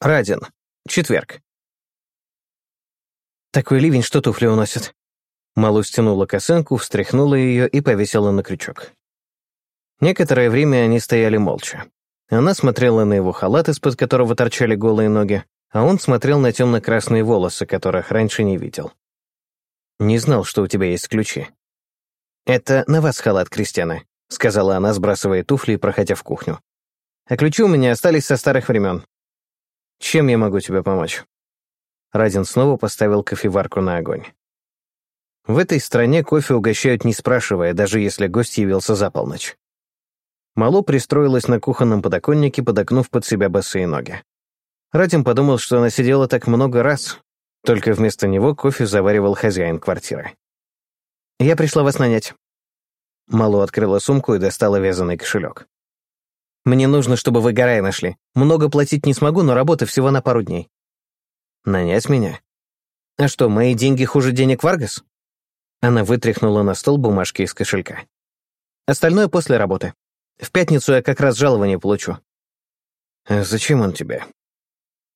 Радин. Четверг. Такой ливень, что туфли уносит. Малу стянула косынку, встряхнула ее и повесила на крючок. Некоторое время они стояли молча. Она смотрела на его халат, из-под которого торчали голые ноги, а он смотрел на темно-красные волосы, которых раньше не видел. «Не знал, что у тебя есть ключи». «Это на вас халат, Кристиана», — сказала она, сбрасывая туфли и проходя в кухню. «А ключи у меня остались со старых времен. Чем я могу тебе помочь?» Радин снова поставил кофеварку на огонь. В этой стране кофе угощают не спрашивая, даже если гость явился за полночь. Мало пристроилась на кухонном подоконнике, подогнув под себя босые ноги. Радин подумал, что она сидела так много раз, только вместо него кофе заваривал хозяин квартиры. «Я пришла вас нанять». Мало открыла сумку и достала вязаный кошелек. Мне нужно, чтобы вы Гарая нашли. Много платить не смогу, но работа всего на пару дней». «Нанять меня? А что, мои деньги хуже денег Варгас?» Она вытряхнула на стол бумажки из кошелька. «Остальное после работы. В пятницу я как раз жалование получу». «А «Зачем он тебе?»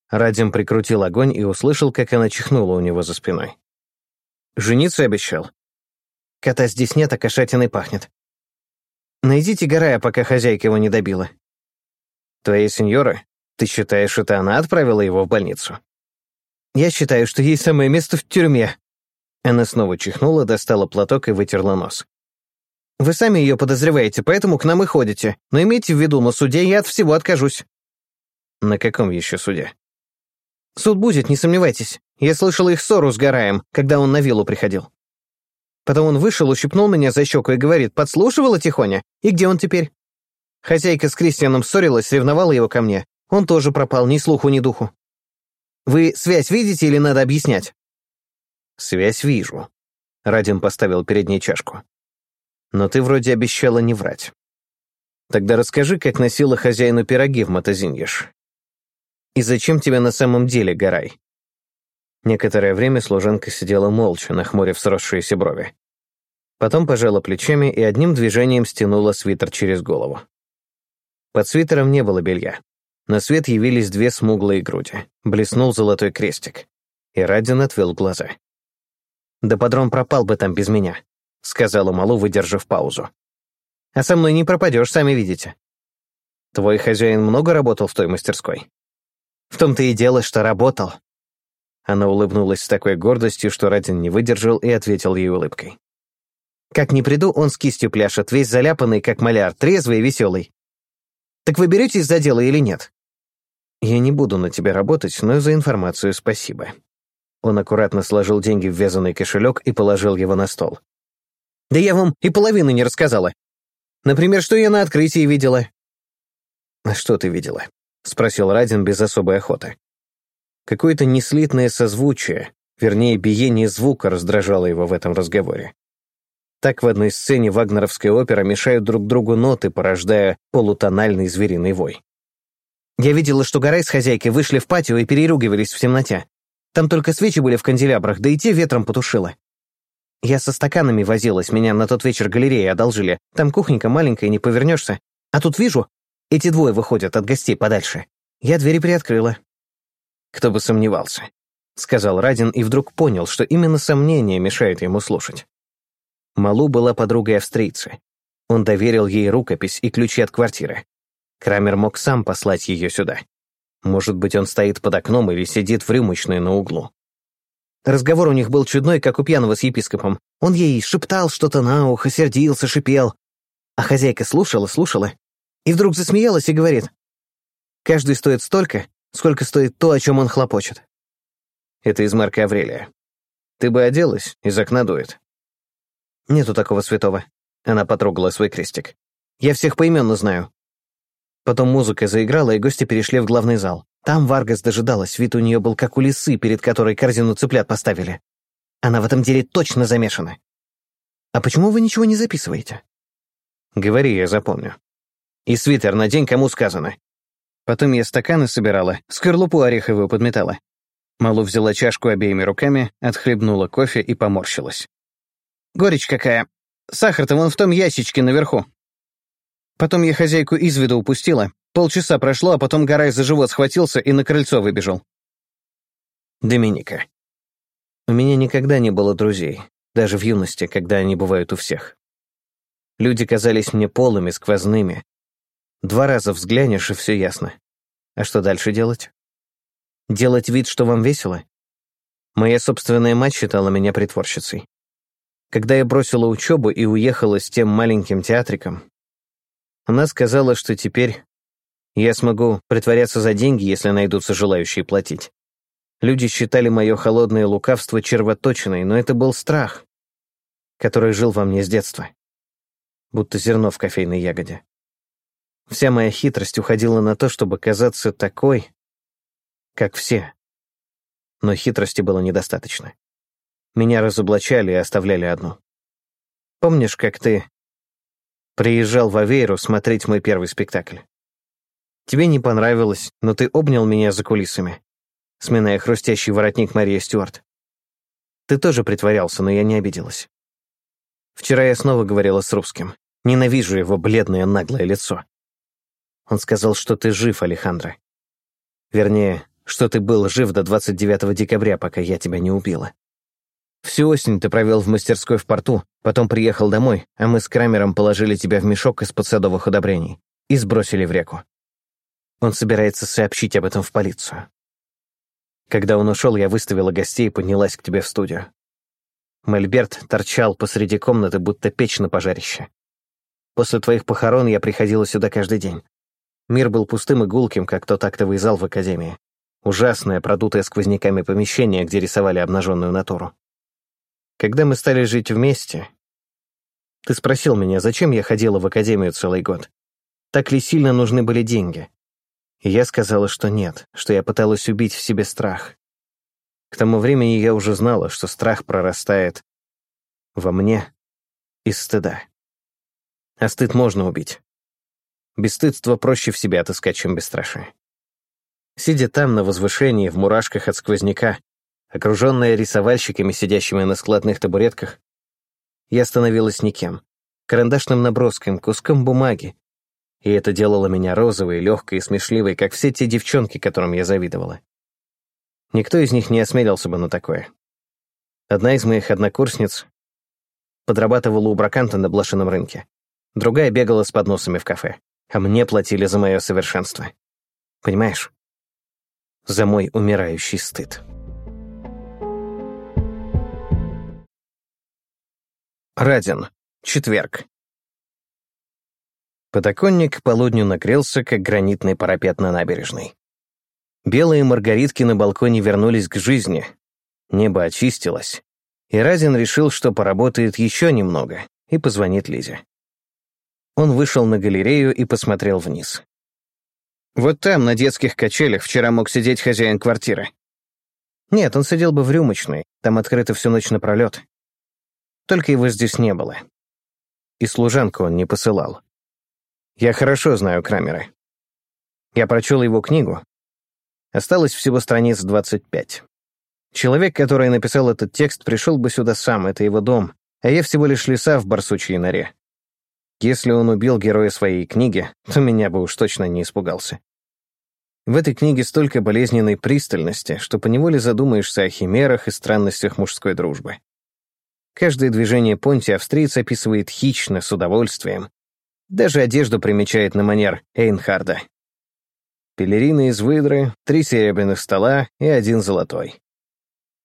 Радим прикрутил огонь и услышал, как она чихнула у него за спиной. «Жениться обещал?» «Кота здесь нет, а кошатиной пахнет. Найдите Гарая, пока хозяйка его не добила. Твоя сеньора? Ты считаешь, это она отправила его в больницу? Я считаю, что ей самое место в тюрьме. Она снова чихнула, достала платок и вытерла нос. Вы сами ее подозреваете, поэтому к нам и ходите. Но имейте в виду, на суде я от всего откажусь. На каком еще суде? Суд будет, не сомневайтесь. Я слышала их ссору с Гараем, когда он на виллу приходил. Потом он вышел, ущипнул меня за щеку и говорит, подслушивала тихоня? И где он теперь? Хозяйка с Кристианом ссорилась, ревновала его ко мне. Он тоже пропал, ни слуху, ни духу. Вы связь видите или надо объяснять? Связь вижу. Радин поставил перед ней чашку. Но ты вроде обещала не врать. Тогда расскажи, как носила хозяину пироги в Матазиньеш. И зачем тебе на самом деле, Гарай? Некоторое время служанка сидела молча, нахмурив сросшиеся брови. Потом пожала плечами и одним движением стянула свитер через голову. Под свитером не было белья. На свет явились две смуглые груди. Блеснул золотой крестик. И Радин отвел глаза. «Да подрон пропал бы там без меня», — сказала Малу, выдержав паузу. «А со мной не пропадешь, сами видите». «Твой хозяин много работал в той мастерской?» «В том-то и дело, что работал». Она улыбнулась с такой гордостью, что Радин не выдержал и ответил ей улыбкой. «Как не приду, он с кистью пляшет, весь заляпанный, как маляр, трезвый и веселый. Так вы беретесь за дело или нет?» «Я не буду на тебя работать, но за информацию спасибо». Он аккуратно сложил деньги в вязаный кошелек и положил его на стол. «Да я вам и половины не рассказала. Например, что я на открытии видела». «А что ты видела?» — спросил Радин без особой охоты. Какое-то неслитное созвучие, вернее, биение звука раздражало его в этом разговоре. Так в одной сцене вагнеровской оперы мешают друг другу ноты, порождая полутональный звериный вой. Я видела, что Гарай с хозяйкой вышли в патио и переругивались в темноте. Там только свечи были в канделябрах, да и те ветром потушило. Я со стаканами возилась, меня на тот вечер галереи одолжили. Там кухонька маленькая, не повернешься. А тут вижу, эти двое выходят от гостей подальше. Я двери приоткрыла. Кто бы сомневался, — сказал Радин и вдруг понял, что именно сомнение мешает ему слушать. Малу была подругой австрийца. Он доверил ей рукопись и ключи от квартиры. Крамер мог сам послать ее сюда. Может быть, он стоит под окном или сидит в рюмочной на углу. Разговор у них был чудной, как у пьяного с епископом. Он ей шептал что-то на ухо, сердился, шипел. А хозяйка слушала, слушала. И вдруг засмеялась и говорит. «Каждый стоит столько, сколько стоит то, о чем он хлопочет». Это из Марка Аврелия. Ты бы оделась, из окна дует. «Нету такого святого». Она потрогала свой крестик. «Я всех поименно знаю». Потом музыка заиграла, и гости перешли в главный зал. Там Варгас дожидалась, вид у нее был как у лисы, перед которой корзину цыплят поставили. Она в этом деле точно замешана. «А почему вы ничего не записываете?» «Говори, я запомню». «И свитер надень, кому сказано». Потом я стаканы собирала, скорлупу ореховую подметала. Малу взяла чашку обеими руками, отхлебнула кофе и поморщилась. Горечь какая. Сахар-то вон в том ящичке наверху. Потом я хозяйку из виду упустила. Полчаса прошло, а потом Гарай за живот схватился и на крыльцо выбежал. Доминика. У меня никогда не было друзей, даже в юности, когда они бывают у всех. Люди казались мне полыми, сквозными. Два раза взглянешь, и все ясно. А что дальше делать? Делать вид, что вам весело? Моя собственная мать считала меня притворщицей. Когда я бросила учебу и уехала с тем маленьким театриком, она сказала, что теперь я смогу притворяться за деньги, если найдутся желающие платить. Люди считали мое холодное лукавство червоточиной, но это был страх, который жил во мне с детства. Будто зерно в кофейной ягоде. Вся моя хитрость уходила на то, чтобы казаться такой, как все. Но хитрости было недостаточно. Меня разоблачали и оставляли одну. Помнишь, как ты приезжал в Авейру смотреть мой первый спектакль? Тебе не понравилось, но ты обнял меня за кулисами, сминая хрустящий воротник Мария Стюарт. Ты тоже притворялся, но я не обиделась. Вчера я снова говорила с русским. Ненавижу его бледное наглое лицо. Он сказал, что ты жив, Алехандро. Вернее, что ты был жив до 29 декабря, пока я тебя не убила. Всю осень ты провел в мастерской в порту, потом приехал домой, а мы с Крамером положили тебя в мешок из-под садовых удобрений и сбросили в реку. Он собирается сообщить об этом в полицию. Когда он ушел, я выставила гостей и поднялась к тебе в студию. Мольберт торчал посреди комнаты, будто печь на пожарище. После твоих похорон я приходила сюда каждый день. Мир был пустым и гулким, как тот актовый зал в академии. Ужасное, продутое сквозняками помещение, где рисовали обнаженную натуру. Когда мы стали жить вместе, ты спросил меня, зачем я ходила в академию целый год. Так ли сильно нужны были деньги? И я сказала, что нет, что я пыталась убить в себе страх. К тому времени я уже знала, что страх прорастает во мне из стыда. А стыд можно убить. Бесстыдство проще в себе отыскать, чем бесстрашие. Сидя там, на возвышении, в мурашках от сквозняка, Окруженная рисовальщиками, сидящими на складных табуретках, я становилась никем, карандашным наброском, куском бумаги, и это делало меня розовой, легкой и смешливой, как все те девчонки, которым я завидовала. Никто из них не осмелился бы на такое. Одна из моих однокурсниц подрабатывала у браканта на блошином рынке. Другая бегала с подносами в кафе, а мне платили за мое совершенство. Понимаешь? За мой умирающий стыд. Радин. Четверг. Подоконник к полудню нагрелся, как гранитный парапет на набережной. Белые маргаритки на балконе вернулись к жизни. Небо очистилось. И Разин решил, что поработает еще немного, и позвонит Лизе. Он вышел на галерею и посмотрел вниз. Вот там, на детских качелях, вчера мог сидеть хозяин квартиры. Нет, он сидел бы в рюмочной, там открыто всю ночь напролет. Только его здесь не было. И служанку он не посылал. Я хорошо знаю Крамера. Я прочел его книгу. Осталось всего страниц 25. Человек, который написал этот текст, пришел бы сюда сам, это его дом, а я всего лишь лиса в барсучьей норе. Если он убил героя своей книги, то меня бы уж точно не испугался. В этой книге столько болезненной пристальности, что поневоле задумаешься о химерах и странностях мужской дружбы. Каждое движение Понти австриец описывает хищно, с удовольствием. Даже одежду примечает на манер Эйнхарда. Пелерины из выдры, три серебряных стола и один золотой.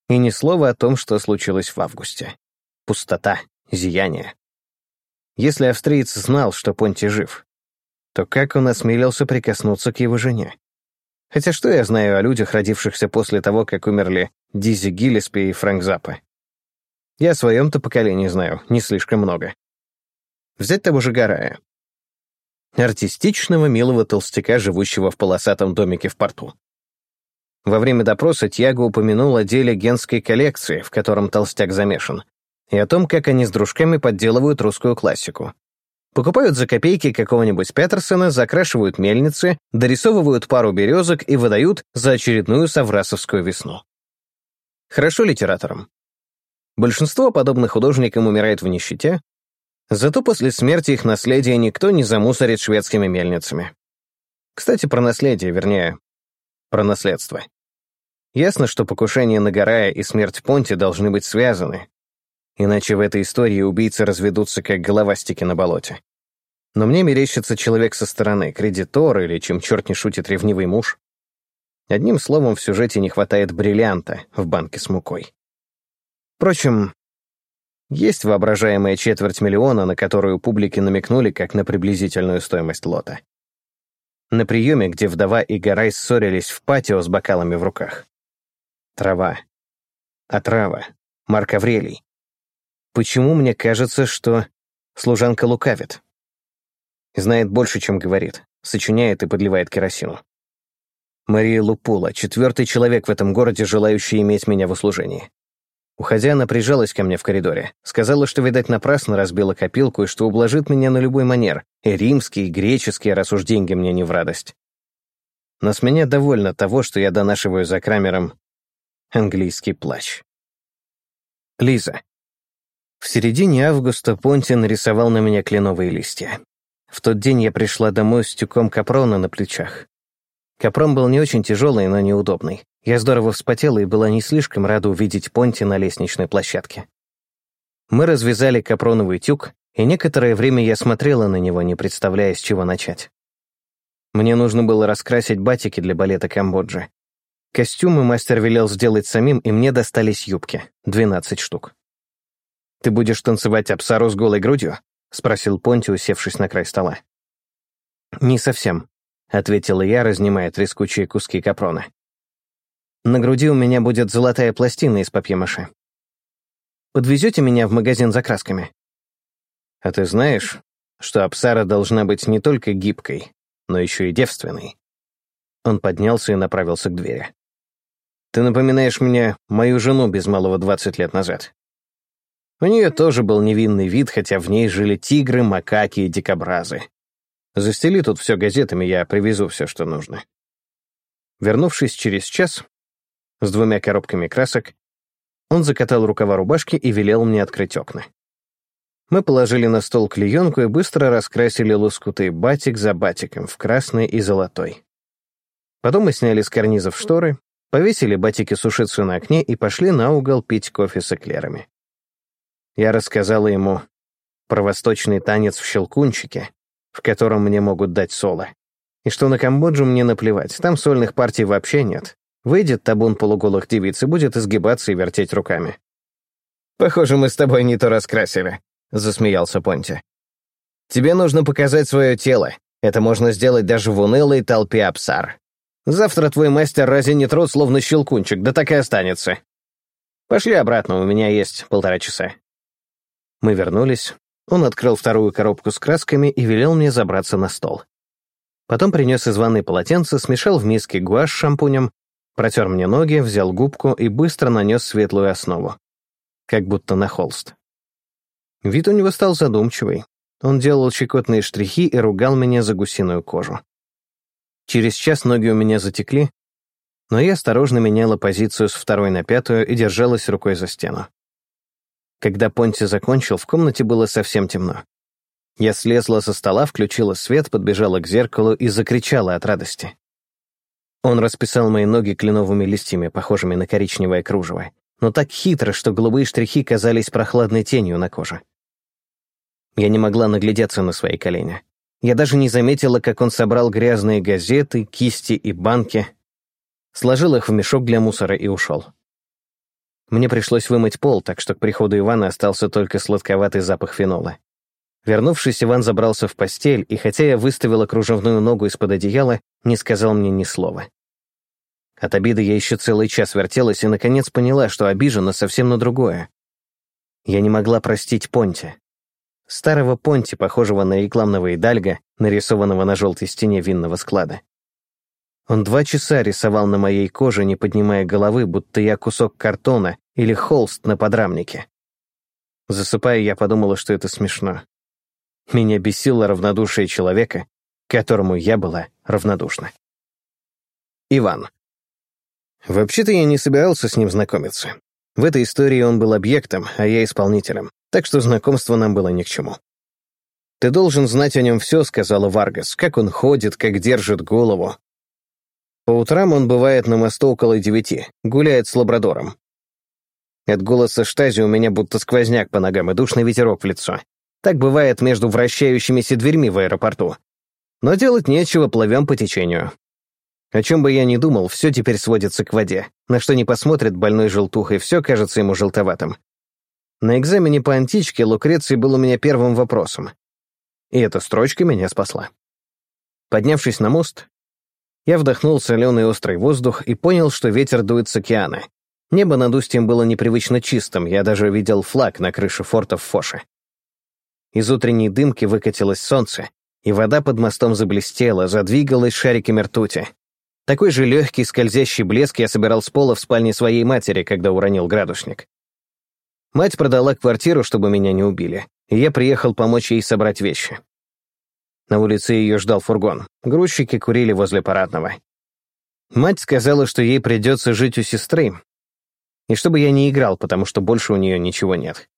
И ни слова о том, что случилось в августе. Пустота, зияние. Если австриец знал, что Понти жив, то как он осмелился прикоснуться к его жене? Хотя что я знаю о людях, родившихся после того, как умерли Дизи Гиллеспи и Фрэнк Заппа? Я о своем-то поколении знаю, не слишком много. Взять того же Гарая. Артистичного, милого толстяка, живущего в полосатом домике в порту. Во время допроса Тьяго упомянул о деле генской коллекции, в котором толстяк замешан, и о том, как они с дружками подделывают русскую классику. Покупают за копейки какого-нибудь Петерсона, закрашивают мельницы, дорисовывают пару березок и выдают за очередную соврасовскую весну. Хорошо литераторам. Большинство подобных художникам умирает в нищете, Зато после смерти их наследия никто не замусорит шведскими мельницами. Кстати, про наследие, вернее, про наследство. Ясно, что покушение на Гарая и смерть Понти должны быть связаны, иначе в этой истории убийцы разведутся как головастики на болоте. Но мне мерещится человек со стороны, кредитор или, чем черт не шутит, ревнивый муж. Одним словом, в сюжете не хватает бриллианта в банке с мукой. Впрочем, есть воображаемая четверть миллиона, на которую публике намекнули как на приблизительную стоимость лота. На приеме, где вдова и Гарай ссорились в патио с бокалами в руках. Трава. Отрава. Марк Аврелий. Почему мне кажется, что служанка лукавит? Знает больше, чем говорит. Сочиняет и подливает керосину. Мария Лупула, четвертый человек в этом городе, желающий иметь меня в услужении. Уходя, она прижалась ко мне в коридоре. Сказала, что, видать, напрасно разбила копилку и что ублажит меня на любой манер, и римский, и греческий, раз уж деньги мне не в радость. Но с меня довольно того, что я донашиваю за Крамером английский плащ. Лиза. В середине августа Понти нарисовал на меня кленовые листья. В тот день я пришла домой с тюком капрона на плечах. Капрон был не очень тяжелый, но неудобный. Я здорово вспотела и была не слишком рада увидеть Понти на лестничной площадке. Мы развязали капроновый тюк, и некоторое время я смотрела на него, не представляя, с чего начать. Мне нужно было раскрасить батики для балета Камбоджи. Костюмы мастер велел сделать самим, и мне достались юбки, 12 штук. «Ты будешь танцевать абсару с голой грудью?» — спросил Понти, усевшись на край стола. «Не совсем», — ответила я, разнимая трескучие куски капрона. На груди у меня будет золотая пластина из папье-маше. Подвезете меня в магазин за красками? А ты знаешь, что Апсара должна быть не только гибкой, но еще и девственной? Он поднялся и направился к двери. Ты напоминаешь мне мою жену без малого 20 лет назад. У нее тоже был невинный вид, хотя в ней жили тигры, макаки и дикобразы. Застели тут все газетами, я привезу все, что нужно. Вернувшись через час, с двумя коробками красок, он закатал рукава рубашки и велел мне открыть окна. Мы положили на стол клеенку и быстро раскрасили лоскуты батик за батиком в красный и золотой. Потом мы сняли с карнизов шторы, повесили батики сушиться на окне и пошли на угол пить кофе с эклерами. Я рассказала ему про восточный танец в щелкунчике, в котором мне могут дать соло, и что на Камбоджу мне наплевать, там сольных партий вообще нет, Выйдет табун полуголых девиц и будет изгибаться и вертеть руками. «Похоже, мы с тобой не то раскрасили», — засмеялся Понти. «Тебе нужно показать свое тело. Это можно сделать даже в унылой толпе абсар. Завтра твой мастер разинет рот, словно щелкунчик, да так и останется. Пошли обратно, у меня есть полтора часа». Мы вернулись. Он открыл вторую коробку с красками и велел мне забраться на стол. Потом принес из ванной полотенце, смешал в миске гуашь с шампунем, Протер мне ноги, взял губку и быстро нанес светлую основу. Как будто на холст. Вид у него стал задумчивый. Он делал щекотные штрихи и ругал меня за гусиную кожу. Через час ноги у меня затекли, но я осторожно меняла позицию с второй на пятую и держалась рукой за стену. Когда Понти закончил, в комнате было совсем темно. Я слезла со стола, включила свет, подбежала к зеркалу и закричала от радости. Он расписал мои ноги кленовыми листьями, похожими на коричневое кружево, но так хитро, что голубые штрихи казались прохладной тенью на коже. Я не могла наглядеться на свои колени. Я даже не заметила, как он собрал грязные газеты, кисти и банки, сложил их в мешок для мусора и ушел. Мне пришлось вымыть пол, так что к приходу Ивана остался только сладковатый запах фенола. Вернувшись, Иван забрался в постель, и хотя я выставила кружевную ногу из-под одеяла, не сказал мне ни слова. От обиды я еще целый час вертелась и, наконец, поняла, что обижена совсем на другое. Я не могла простить Понти. Старого Понти, похожего на рекламного идальга, нарисованного на желтой стене винного склада. Он два часа рисовал на моей коже, не поднимая головы, будто я кусок картона или холст на подрамнике. Засыпая, я подумала, что это смешно. Меня бесило равнодушие человека, которому я была равнодушна. Иван. Вообще-то я не собирался с ним знакомиться. В этой истории он был объектом, а я исполнителем, так что знакомство нам было ни к чему. «Ты должен знать о нем все», — сказала Варгас, «как он ходит, как держит голову». По утрам он бывает на мосту около девяти, гуляет с лабрадором. От голоса Штази у меня будто сквозняк по ногам и душный ветерок в лицо. Так бывает между вращающимися дверьми в аэропорту. Но делать нечего, плывем по течению. О чем бы я ни думал, все теперь сводится к воде. На что не посмотрит больной желтухой, все кажется ему желтоватым. На экзамене по античке Лукреций был у меня первым вопросом. И эта строчка меня спасла. Поднявшись на мост, я вдохнул соленый острый воздух и понял, что ветер дует с океана. Небо над устьем было непривычно чистым, я даже видел флаг на крыше форта в Фоше. Из утренней дымки выкатилось солнце, и вода под мостом заблестела, задвигалась шариками ртути. Такой же легкий скользящий блеск я собирал с пола в спальне своей матери, когда уронил градусник. Мать продала квартиру, чтобы меня не убили, и я приехал помочь ей собрать вещи. На улице ее ждал фургон. Грузчики курили возле парадного. Мать сказала, что ей придется жить у сестры, и чтобы я не играл, потому что больше у нее ничего нет.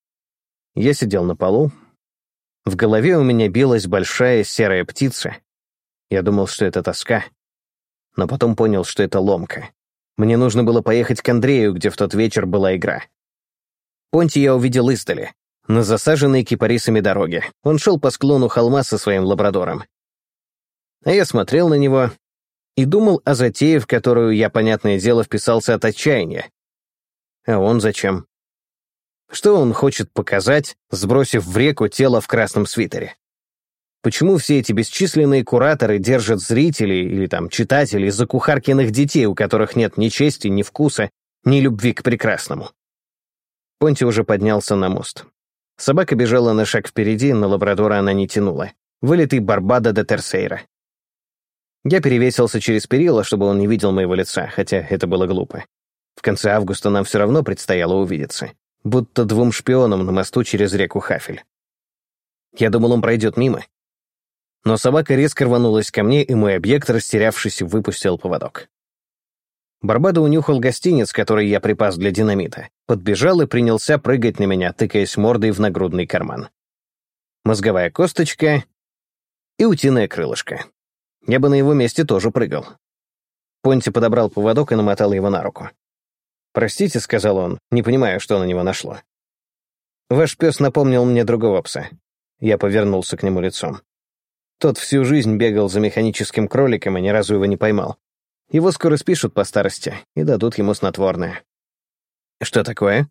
Я сидел на полу. В голове у меня билась большая серая птица. Я думал, что это тоска. Но потом понял, что это ломка. Мне нужно было поехать к Андрею, где в тот вечер была игра. Понти я увидел издали, на засаженной кипарисами дороге. Он шел по склону холма со своим лабрадором. А я смотрел на него и думал о затее, в которую я, понятное дело, вписался от отчаяния. А он зачем? Что он хочет показать, сбросив в реку тело в красном свитере? Почему все эти бесчисленные кураторы держат зрителей или там читателей за кухаркиных детей, у которых нет ни чести, ни вкуса, ни любви к прекрасному? Понти уже поднялся на мост. Собака бежала на шаг впереди, но лабрадора она не тянула. Вылитый Барбада де Терсейра. Я перевесился через перила, чтобы он не видел моего лица, хотя это было глупо. В конце августа нам все равно предстояло увидеться. Будто двум шпионам на мосту через реку Хафель. Я думал, он пройдет мимо. Но собака резко рванулась ко мне, и мой объект, растерявшись, выпустил поводок. Барбадо унюхал гостиниц, который я припас для динамита, подбежал и принялся прыгать на меня, тыкаясь мордой в нагрудный карман. Мозговая косточка и утиное крылышко. Я бы на его месте тоже прыгал. Понти подобрал поводок и намотал его на руку. «Простите», — сказал он, не понимая, что на него нашло. «Ваш пес напомнил мне другого пса». Я повернулся к нему лицом. Тот всю жизнь бегал за механическим кроликом и ни разу его не поймал. Его скоро спишут по старости и дадут ему снотворное. «Что такое?»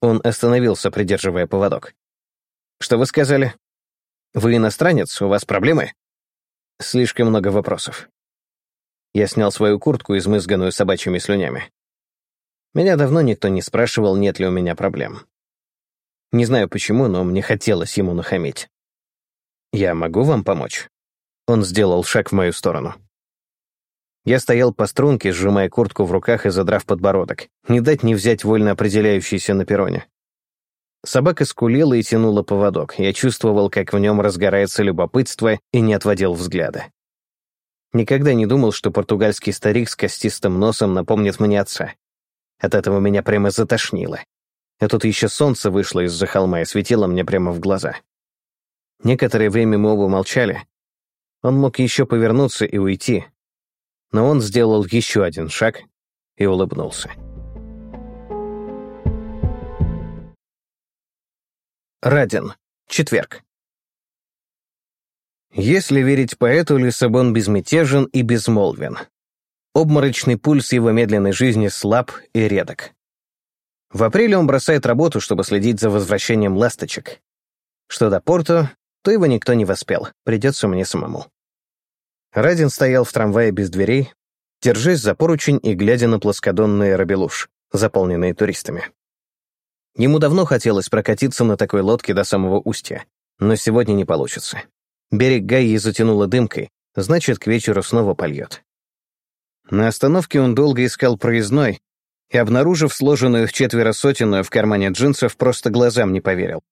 Он остановился, придерживая поводок. «Что вы сказали? Вы иностранец, у вас проблемы?» Слишком много вопросов. Я снял свою куртку, измызганную собачьими слюнями. Меня давно никто не спрашивал, нет ли у меня проблем. Не знаю почему, но мне хотелось ему нахамить. «Я могу вам помочь?» Он сделал шаг в мою сторону. Я стоял по струнке, сжимая куртку в руках и задрав подбородок. Не дать не взять вольно определяющийся на перроне. Собака скулила и тянула поводок. Я чувствовал, как в нем разгорается любопытство, и не отводил взгляда. Никогда не думал, что португальский старик с костистым носом напомнит мне отца. От этого меня прямо затошнило. А тут еще солнце вышло из-за холма и светило мне прямо в глаза. Некоторое время мы оба молчали. Он мог еще повернуться и уйти, но он сделал еще один шаг и улыбнулся. Радин. Четверг. Если верить поэту, Лиссабон безмятежен и безмолвен. Обморочный пульс его медленной жизни слаб и редок. В апреле он бросает работу, чтобы следить за возвращением ласточек. Что до порту, то его никто не воспел, придется мне самому. Радин стоял в трамвае без дверей, держась за поручень и глядя на плоскодонный рабелуш, заполненный туристами. Ему давно хотелось прокатиться на такой лодке до самого устья, но сегодня не получится. Берег Гайи затянуло дымкой, значит, к вечеру снова польет. На остановке он долго искал проездной и, обнаружив сложенную в четверо сотенную в кармане джинсов, просто глазам не поверил.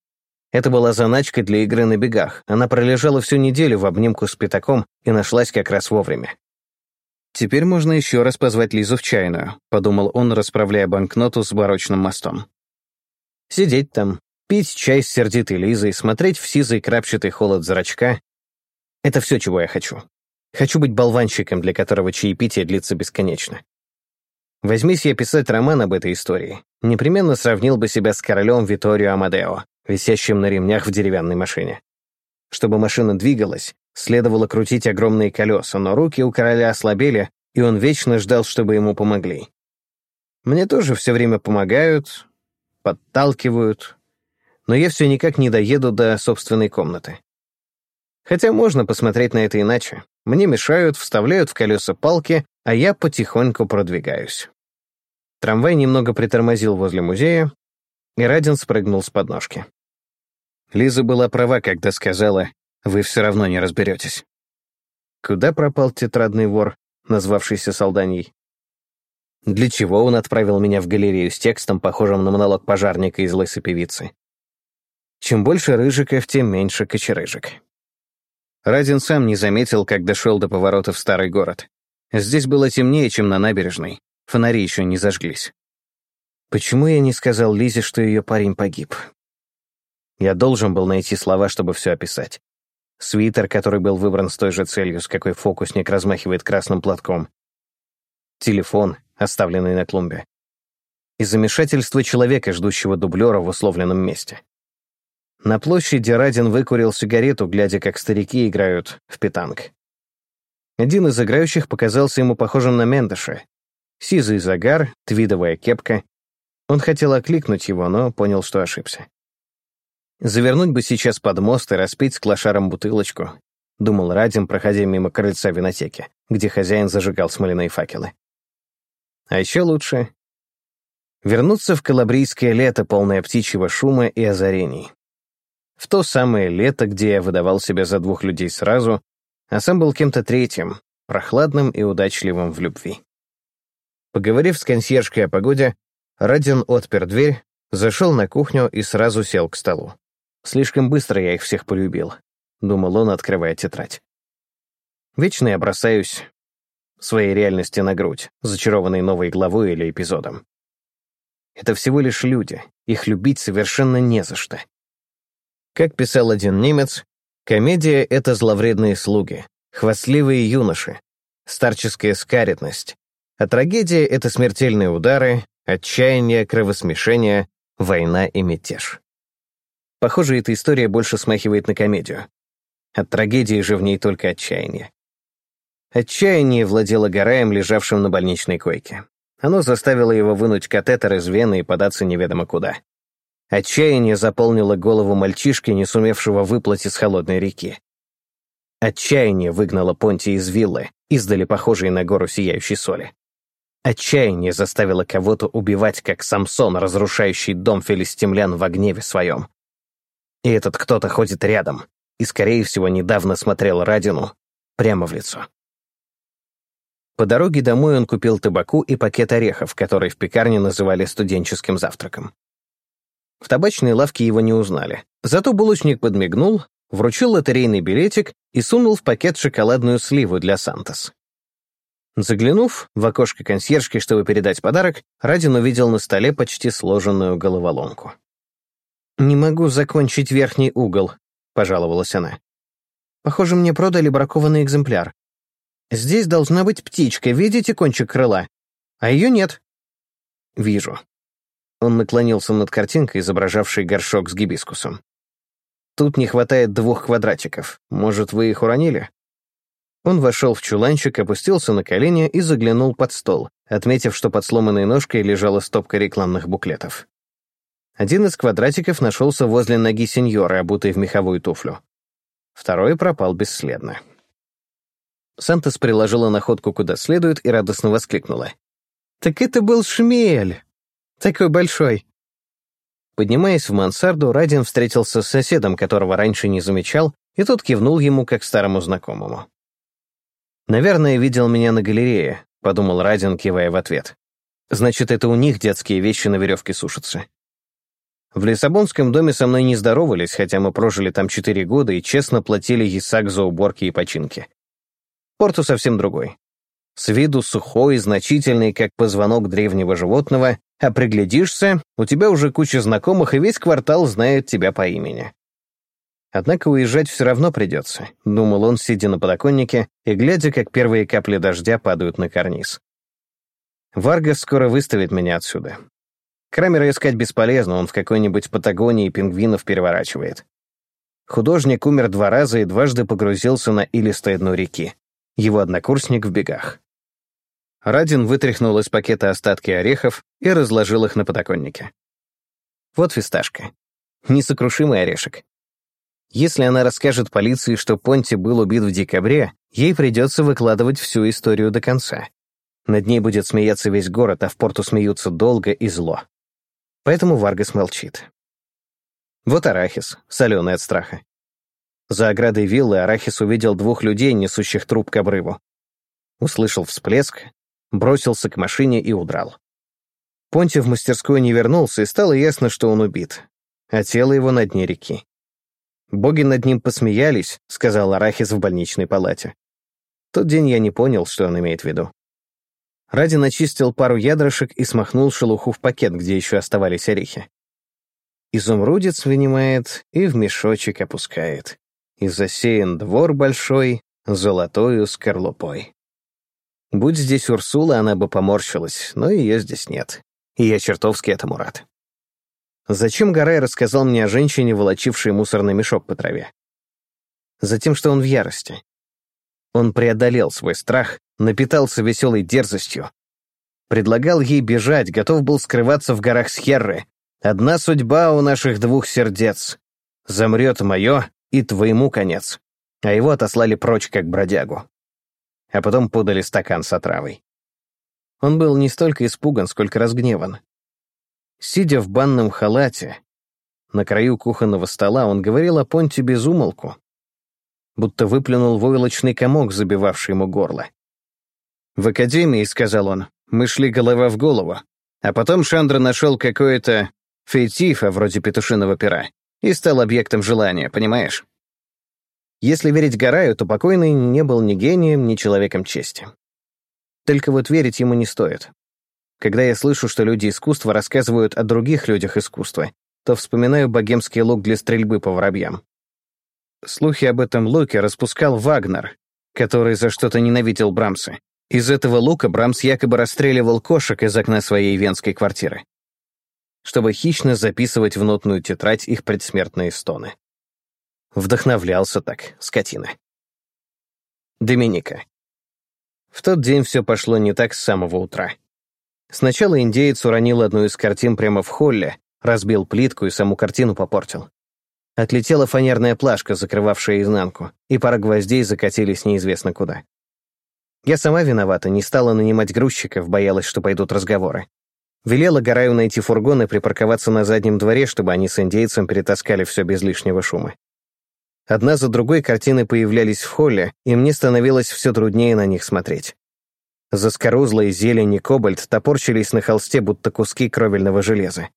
Это была заначка для игры на бегах. Она пролежала всю неделю в обнимку с пятаком и нашлась как раз вовремя. «Теперь можно еще раз позвать Лизу в чайную», — подумал он, расправляя банкноту с барочным мостом. Сидеть там, Пить чай с сердитой Лизой, смотреть в сизый крапчатый холод зрачка — это все, чего я хочу. Хочу быть болванщиком, для которого чаепитие длится бесконечно. Возьмись я писать роман об этой истории, непременно сравнил бы себя с королем Виторио Амадео, висящим на ремнях в деревянной машине. Чтобы машина двигалась, следовало крутить огромные колеса, но руки у короля ослабели, и он вечно ждал, чтобы ему помогли. Мне тоже все время помогают, подталкивают, но я все никак не доеду до собственной комнаты. Хотя можно посмотреть на это иначе. Мне мешают, вставляют в колеса палки, а я потихоньку продвигаюсь. Трамвай немного притормозил возле музея, и Радин спрыгнул с подножки. Лиза была права, когда сказала, «Вы все равно не разберетесь». Куда пропал тетрадный вор, назвавшийся Солданьей? Для чего он отправил меня в галерею с текстом, похожим на монолог пожарника из лысой певицы? Чем больше рыжиков, тем меньше кочерыжек. Радин сам не заметил, как дошел до поворота в старый город. Здесь было темнее, чем на набережной. Фонари еще не зажглись. Почему я не сказал Лизе, что ее парень погиб? Я должен был найти слова, чтобы все описать. Свитер, который был выбран с той же целью, с какой фокусник размахивает красным платком. Телефон, оставленный на клумбе. И замешательство человека, ждущего дублера в условленном месте. На площади Радин выкурил сигарету, глядя, как старики играют в питанг. Один из играющих показался ему похожим на Мендеша. Сизый загар, твидовая кепка. Он хотел окликнуть его, но понял, что ошибся. Завернуть бы сейчас под мост и распить с клошаром бутылочку, думал Радим, проходя мимо крыльца винотеки, где хозяин зажигал смоляные факелы. А еще лучше вернуться в калабрийское лето, полное птичьего шума и озарений. В то самое лето, где я выдавал себя за двух людей сразу, а сам был кем-то третьим, прохладным и удачливым в любви. Поговорив с консьержкой о погоде, Радин отпер дверь, зашел на кухню и сразу сел к столу. Слишком быстро я их всех полюбил, думал он, открывая тетрадь. Вечно я бросаюсь своей реальности на грудь, зачарованной новой главой или эпизодом. Это всего лишь люди, их любить совершенно не за что. Как писал один немец, Комедия — это зловредные слуги, хвастливые юноши, старческая скаредность, а трагедия — это смертельные удары, отчаяние, кровосмешение, война и мятеж. Похоже, эта история больше смахивает на комедию. От трагедии же в ней только отчаяние. Отчаяние владело Гараем, лежавшим на больничной койке. Оно заставило его вынуть катетер из вены и податься неведомо куда. Отчаяние заполнило голову мальчишки, не сумевшего выплыть из холодной реки. Отчаяние выгнало Понти из виллы, издали похожей на гору сияющей соли. Отчаяние заставило кого-то убивать, как Самсон, разрушающий дом филистимлян в гневе своем. И этот кто-то ходит рядом, и, скорее всего, недавно смотрел Радину прямо в лицо. По дороге домой он купил табаку и пакет орехов, который в пекарне называли студенческим завтраком. В табачной лавке его не узнали. Зато булочник подмигнул, вручил лотерейный билетик и сунул в пакет шоколадную сливу для Сантос. Заглянув в окошко консьержки, чтобы передать подарок, Радин увидел на столе почти сложенную головоломку. «Не могу закончить верхний угол», — пожаловалась она. «Похоже, мне продали бракованный экземпляр. Здесь должна быть птичка, видите кончик крыла? А ее нет». «Вижу», он наклонился над картинкой, изображавшей горшок с гибискусом. «Тут не хватает двух квадратиков. Может, вы их уронили?» Он вошел в чуланчик, опустился на колени и заглянул под стол, отметив, что под сломанной ножкой лежала стопка рекламных буклетов. Один из квадратиков нашелся возле ноги сеньора, обутой в меховую туфлю. Второй пропал бесследно. Сантос приложила находку куда следует и радостно воскликнула. «Так это был шмель!» Такой большой». Поднимаясь в мансарду, Радин встретился с соседом, которого раньше не замечал, и тот кивнул ему как старому знакомому. «Наверное, видел меня на галерее», — подумал Радин, кивая в ответ. «Значит, это у них детские вещи на веревке сушатся». В Лиссабонском доме со мной не здоровались, хотя мы прожили там четыре года и честно платили ЕСАК за уборки и починки. Порту совсем другой. С виду сухой, значительный, как позвонок древнего животного, А приглядишься, у тебя уже куча знакомых, и весь квартал знает тебя по имени. Однако уезжать все равно придется, думал он, сидя на подоконнике и глядя, как первые капли дождя падают на карниз. Варгас скоро выставит меня отсюда. Крамера искать бесполезно, он в какой-нибудь Патагонии пингвинов переворачивает. Художник умер два раза и дважды погрузился на илистое дно реки. Его однокурсник в бегах. Радин вытряхнул из пакета остатки орехов и разложил их на подоконнике. Вот фисташка. Несокрушимый орешек. Если она расскажет полиции, что Понти был убит в декабре, ей придется выкладывать всю историю до конца. Над ней будет смеяться весь город, а в порту смеются долго и зло. Поэтому Варгас молчит. Вот Арахис, соленый от страха. За оградой виллы Арахис увидел двух людей, несущих труп к обрыву. Услышал всплеск, бросился к машине и удрал. Понти в мастерскую не вернулся, и стало ясно, что он убит, а тело его на дне реки. «Боги над ним посмеялись», — сказал Арахис в больничной палате. Тот день я не понял, что он имеет в виду. Ради начистил пару ядрышек и смахнул шелуху в пакет, где еще оставались орехи. Изумрудец вынимает и в мешочек опускает. И засеян двор большой золотою скорлупой. Будь здесь Урсула, она бы поморщилась, но ее здесь нет. И я чертовски этому рад. Зачем Гарай рассказал мне о женщине, волочившей мусорный мешок по траве? Затем, что он в ярости. Он преодолел свой страх, напитался веселой дерзостью. Предлагал ей бежать, готов был скрываться в горах Схерры. Одна судьба у наших двух сердец. Замрет мое и твоему конец. А его отослали прочь, как бродягу. А потом подали стакан с отравой. Он был не столько испуган, сколько разгневан. Сидя в банном халате, на краю кухонного стола он говорил о Понте без умолку, будто выплюнул войлочный комок, забивавший ему горло. «В академии», — сказал он, — «мы шли голова в голову. А потом Шандра нашел какое-то фейтифа вроде петушиного пера и стал объектом желания, понимаешь? Если верить Гараю, то покойный не был ни гением, ни человеком чести. Только вот верить ему не стоит. Когда я слышу, что люди искусства рассказывают о других людях искусства, то вспоминаю богемский лук для стрельбы по воробьям. Слухи об этом луке распускал Вагнер, который за что-то ненавидел Брамса. Из этого лука Брамс якобы расстреливал кошек из окна своей венской квартиры, чтобы хищно записывать в нотную тетрадь их предсмертные стоны. Вдохновлялся так, скотина. Доминика. В тот день все пошло не так с самого утра. Сначала индеец уронил одну из картин прямо в холле, разбил плитку и саму картину попортил. Отлетела фанерная плашка, закрывавшая изнанку, и пара гвоздей закатились неизвестно куда. Я сама виновата, не стала нанимать грузчиков, боялась, что пойдут разговоры. Велела Гараю найти фургон и припарковаться на заднем дворе, чтобы они с индейцем перетаскали все без лишнего шума. Одна за другой картины появлялись в холле, и мне становилось все труднее на них смотреть. Заскорузлые зелень и кобальт топорчились на холсте, будто куски кровельного железа.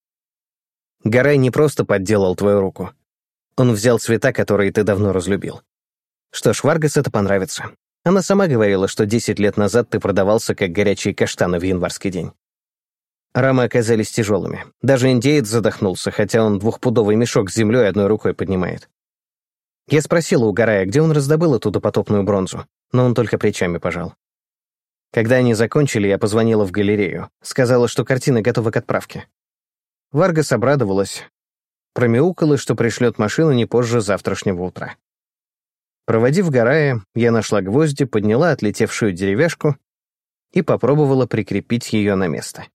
Гарай не просто подделал твою руку. Он взял цвета, которые ты давно разлюбил. Что ж, Варгас это понравится. Она сама говорила, что 10 лет назад ты продавался как горячие каштаны в январский день. Рамы оказались тяжелыми. Даже индеец задохнулся, хотя он двухпудовый мешок с землей одной рукой поднимает. Я спросила у Гарая, где он раздобыл эту допотопную бронзу, но он только плечами пожал. Когда они закончили, я позвонила в галерею. Сказала, что картина готова к отправке. Варгас обрадовалась. Промяукала, что пришлет машину не позже завтрашнего утра. Проводив Гарая, я нашла гвозди, подняла отлетевшую деревяшку и попробовала прикрепить ее на место.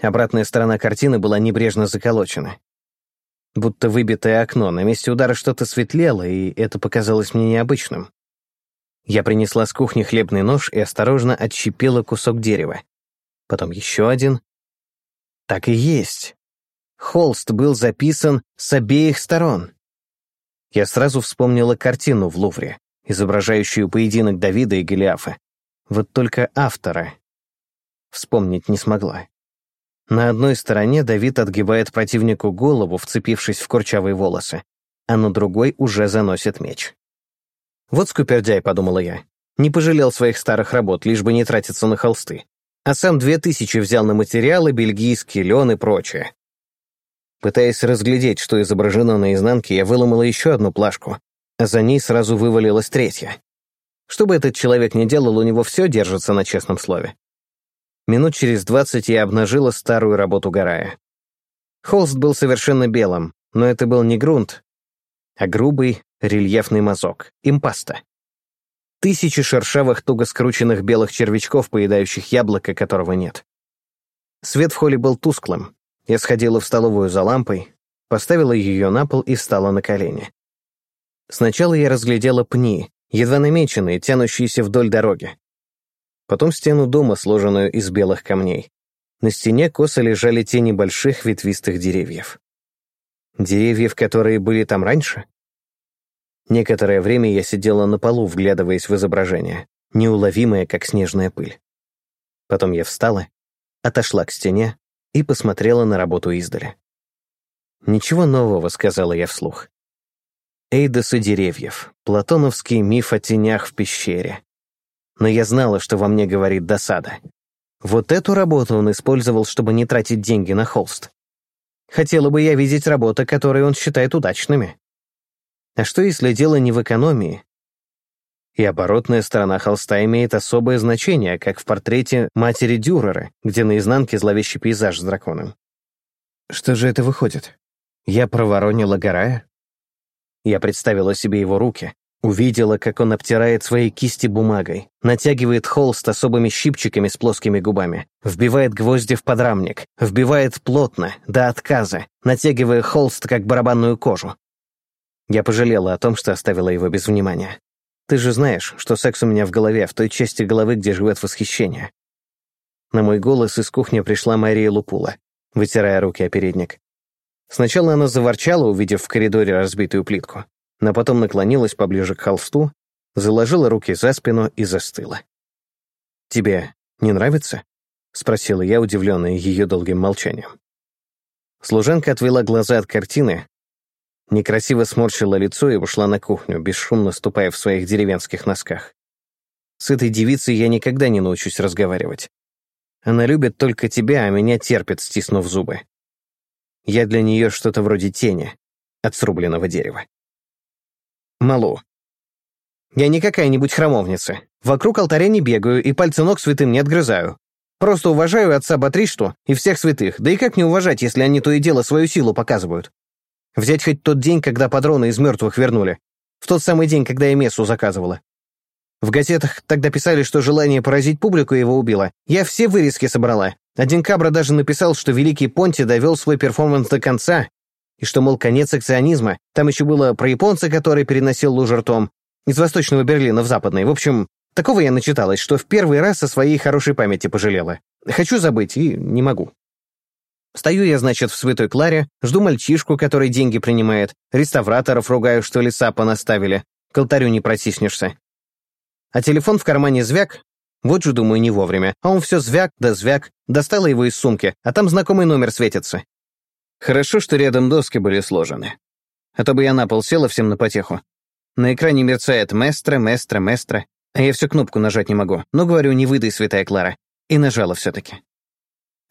Обратная сторона картины была небрежно заколочена. Будто выбитое окно, на месте удара что-то светлело, и это показалось мне необычным. Я принесла с кухни хлебный нож и осторожно отщепила кусок дерева. Потом еще один. Так и есть. Холст был записан с обеих сторон. Я сразу вспомнила картину в Лувре, изображающую поединок Давида и Голиафа. Вот только автора вспомнить не смогла. На одной стороне Давид отгибает противнику голову, вцепившись в курчавые волосы, а на другой уже заносит меч. «Вот скупердяй», — подумала я. Не пожалел своих старых работ, лишь бы не тратиться на холсты. а сам две тысячи взял на материалы, бельгийский лен и прочее. Пытаясь разглядеть, что изображено на изнанке, я выломала еще одну плашку, а за ней сразу вывалилась третья. Что бы этот человек ни делал, у него все держится на честном слове. Минут через двадцать я обнажила старую работу Гарая. Холст был совершенно белым, но это был не грунт, а грубый рельефный мазок, импаста. Тысячи шершавых, туго скрученных белых червячков, поедающих яблоко, которого нет. Свет в холле был тусклым. Я сходила в столовую за лампой, поставила ее на пол и встала на колени. Сначала я разглядела пни, едва намеченные, тянущиеся вдоль дороги. Потом стену дома, сложенную из белых камней. На стене косо лежали тени больших ветвистых деревьев. Деревьев, которые были там раньше? Некоторое время я сидела на полу, вглядываясь в изображение, неуловимое, как снежная пыль. Потом я встала, отошла к стене и посмотрела на работу издали. «Ничего нового», — сказала я вслух. Эйдос и деревьев, платоновский миф о тенях в пещере. Но я знала, что во мне говорит досада. Вот эту работу он использовал, чтобы не тратить деньги на холст. Хотела бы я видеть работы, которые он считает удачными. А что, если дело не в экономии? И оборотная сторона холста имеет особое значение, как в портрете матери Дюрера, где на изнанке зловещий пейзаж с драконом. Что же это выходит? Я проворонила Гарая? Я представила себе его руки, увидела, как он обтирает свои кисти бумагой, натягивает холст особыми щипчиками с плоскими губами, вбивает гвозди в подрамник, вбивает плотно, до отказа, натягивая холст, как барабанную кожу, я пожалела о том, что оставила его без внимания. Ты же знаешь, что секс у меня в голове, в той части головы, где живет восхищение. На мой голос из кухни пришла Мария Лупула, вытирая руки о передник. Сначала она заворчала, увидев в коридоре разбитую плитку, но потом наклонилась поближе к холсту, заложила руки за спину и застыла. «Тебе не нравится?» — спросила я, удивленная ее долгим молчанием. Служанка отвела глаза от картины, некрасиво сморщила лицо и ушла на кухню, бесшумно ступая в своих деревенских носках. С этой девицей я никогда не научусь разговаривать. Она любит только тебя, а меня терпит, стиснув зубы. Я для нее что-то вроде тени от срубленного дерева. Малу. Я не какая-нибудь храмовница. Вокруг алтаря не бегаю и пальцы ног святым не отгрызаю. Просто уважаю отца Батришту и всех святых. Да и как не уважать, если они то и дело свою силу показывают? Взять хоть тот день, когда падроны из мертвых вернули. В тот самый день, когда я мессу заказывала. В газетах тогда писали, что желание поразить публику его убило. Я все вырезки собрала. Один Кабра даже написал, что великий Понти довел свой перформанс до конца, и что, мол, конец акционизма. Там еще было про японца, который переносил лужу ртом. Из восточного Берлина в западный. В общем, такого я начиталась, что в первый раз со своей хорошей памяти пожалела. Хочу забыть и не могу. Стою я, значит, в Святой Кларе, жду мальчишку, который деньги принимает, реставраторов ругаю, что леса понаставили, к алтарю не протиснешься. А телефон в кармане звяк, вот же, думаю, не вовремя, а он все звяк да звяк, достала его из сумки, а там знакомый номер светится. Хорошо, что рядом доски были сложены. А то бы я на пол села всем на потеху. На экране мерцает «Местро, местро, местро», а я всю кнопку нажать не могу. Ну, говорю, не выдай, святая Клара. И нажала все-таки.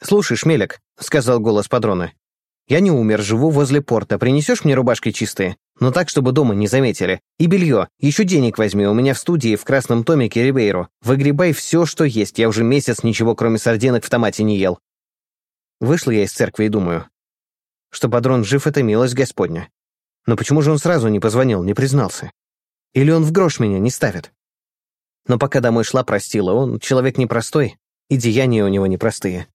«Слушай, Шмелек», — сказал голос падрона, — «я не умер, живу возле порта. Принесешь мне рубашки чистые? Но так, чтобы дома не заметили. И белье. Еще денег возьми, у меня в студии в красном томике Рибейро. Выгребай все, что есть. Я уже месяц ничего, кроме сардинок в томате не ел». Вышла я из церкви и думаю, что падрон жив — это милость Господня. Но почему же он сразу не позвонил, не признался? Или он в грош меня не ставит? Но пока домой шла, простила, он человек непростой, и деяния у него непростые.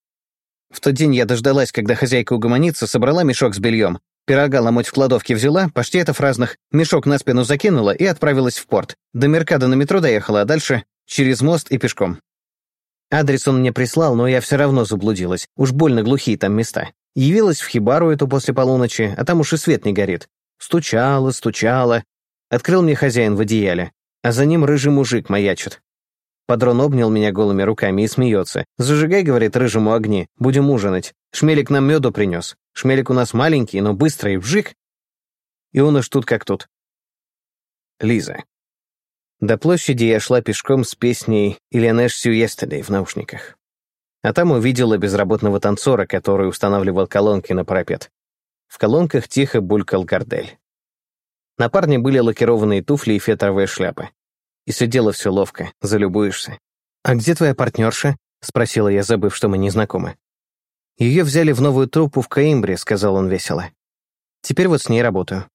В тот день я дождалась, когда хозяйка угомонится, собрала мешок с бельем, пирога ломоть в кладовке взяла, паштетов разных, мешок на спину закинула и отправилась в порт. До Меркада на метро доехала, а дальше через мост и пешком. Адрес он мне прислал, но я все равно заблудилась. Уж больно глухие там места. Явилась в хибару эту после полуночи, а там уж и свет не горит. Стучала, стучала. Открыл мне хозяин в одеяле, а за ним рыжий мужик маячит. Падрон обнял меня голыми руками и смеется. «Зажигай, — говорит, — рыжему огни. Будем ужинать. Шмелик нам меду принес. Шмелик у нас маленький, но быстрый, вжик. И он уж тут как тут». Лиза. До площади я шла пешком с песней «Ильянеш Сью Yesterday» в наушниках. а там увидела безработного танцора, который устанавливал колонки на парапет. В колонках тихо булькал гордель. На парне были лакированные туфли и фетровая шляпа. И сидела все ловко, залюбуешься. «А где твоя партнерша?» — спросила я, забыв, что мы не знакомы. «Ее взяли в новую труппу в Каимбре», — сказал он весело. «Теперь вот с ней работаю».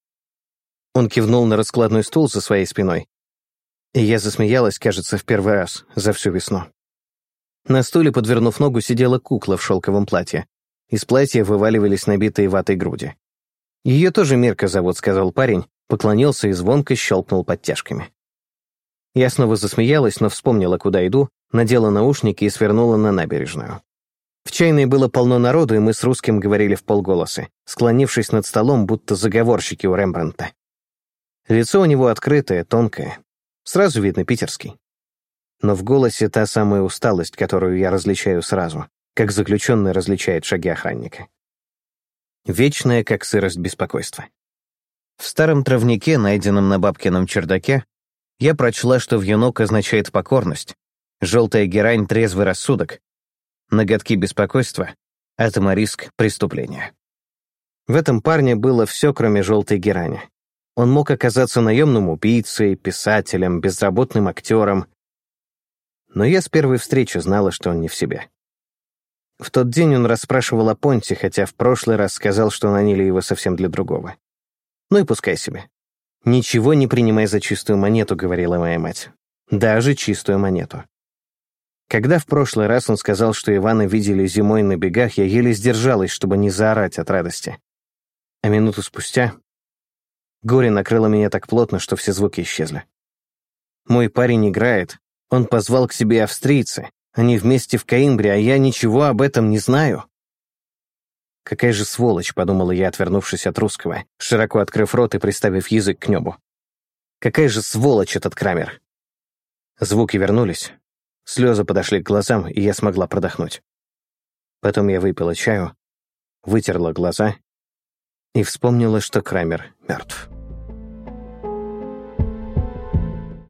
Он кивнул на раскладной стул за своей спиной. И я засмеялась, кажется, в первый раз за всю весну. На стуле, подвернув ногу, сидела кукла в шелковом платье. Из платья вываливались набитые ватой груди. «Ее тоже Мирка зовут», — сказал парень, поклонился и звонко щелкнул подтяжками. Я снова засмеялась, но вспомнила, куда иду, надела наушники и свернула на набережную. В чайной было полно народу, и мы с русским говорили в полголоса, склонившись над столом, будто заговорщики у Рембрандта. Лицо у него открытое, тонкое. Сразу видно питерский. Но в голосе та самая усталость, которую я различаю сразу, как заключенный различает шаги охранника. Вечное, как сырость беспокойства. В старом травнике, найденном на бабкином чердаке, я прочла, что вьюнок означает покорность, желтая герань — трезвый рассудок, ноготки — беспокойство, атомориск — преступление. В этом парне было все, кроме желтой герани. Он мог оказаться наемным убийцей, писателем, безработным актером. Но я с первой встречи знала, что он не в себе. В тот день он расспрашивал о Понте, хотя в прошлый раз сказал, что наняли его совсем для другого. Ну и пускай себе. «Ничего не принимай за чистую монету», — говорила моя мать. «Даже чистую монету». Когда в прошлый раз он сказал, что Ивана видели зимой на бегах, я еле сдержалась, чтобы не заорать от радости. А минуту спустя горе накрыло меня так плотно, что все звуки исчезли. Мой парень играет, он позвал к себе австрийцы, они вместе в Каимбре, а я ничего об этом не знаю. «Какая же сволочь», — подумала я, отвернувшись от русского, широко открыв рот и приставив язык к небу. «Какая же сволочь этот Крамер!» Звуки вернулись, слезы подошли к глазам, и я смогла продохнуть. Потом я выпила чаю, вытерла глаза и вспомнила, что Крамер мертв.